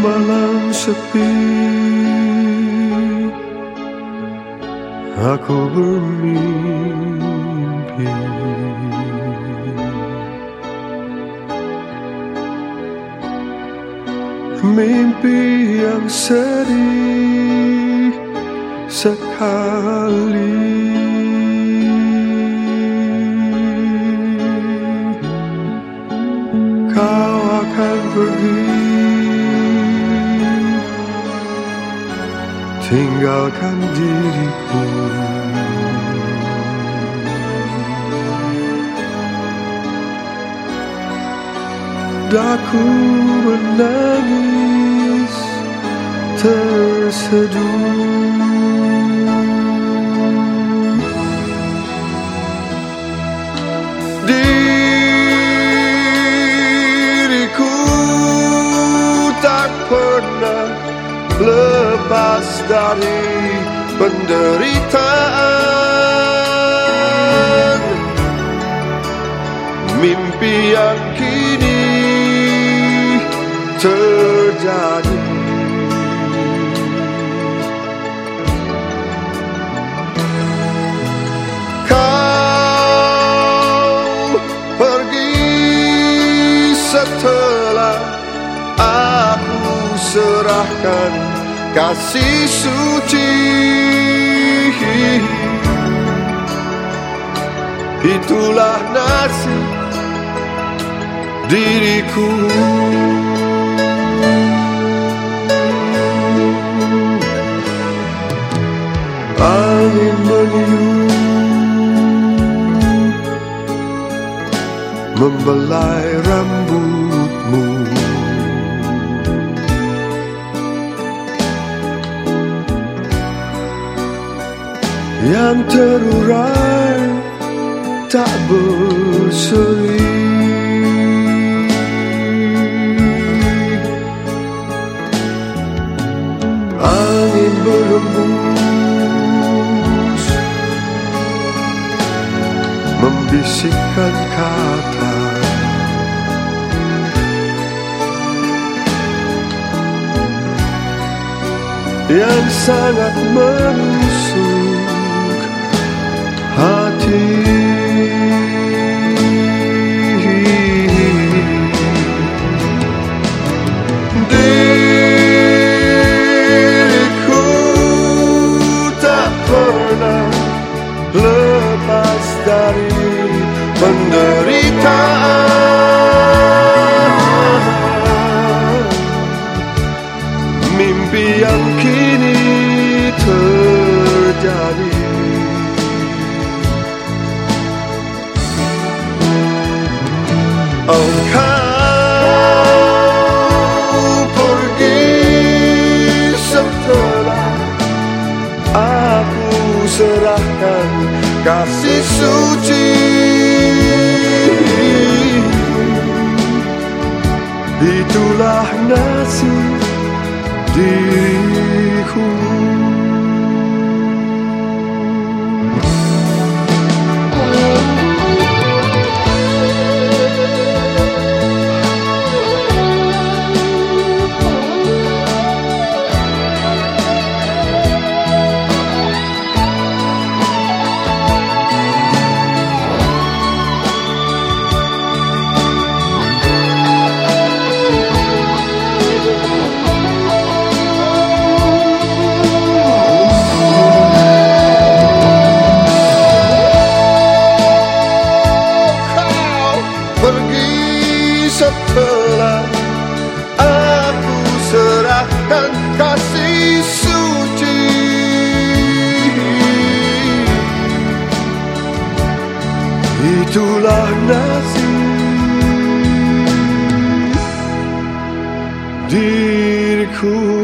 malam sepi. Aku bermimpi. Mimpi yang sedih sekali. Kau akan pergi Tinggalkan diriku. Daku menangis terseduh lepas dari penderitaan. Mimpi yang kini terjadi. Kau pergi setelah aku serahkan kasih suci. Itulah nasib diriku. Angin meniup Membelai rambutmu Yang terurai tak berseri. Angin berembus Membisikkan kata. Yang sangat menusuk penderitaan Mimpi yang kini terjadi. Engkau pergi setelah aku serahkan kasih suci diriku setelah aku serahkan kasih suci. Itulah nasib diriku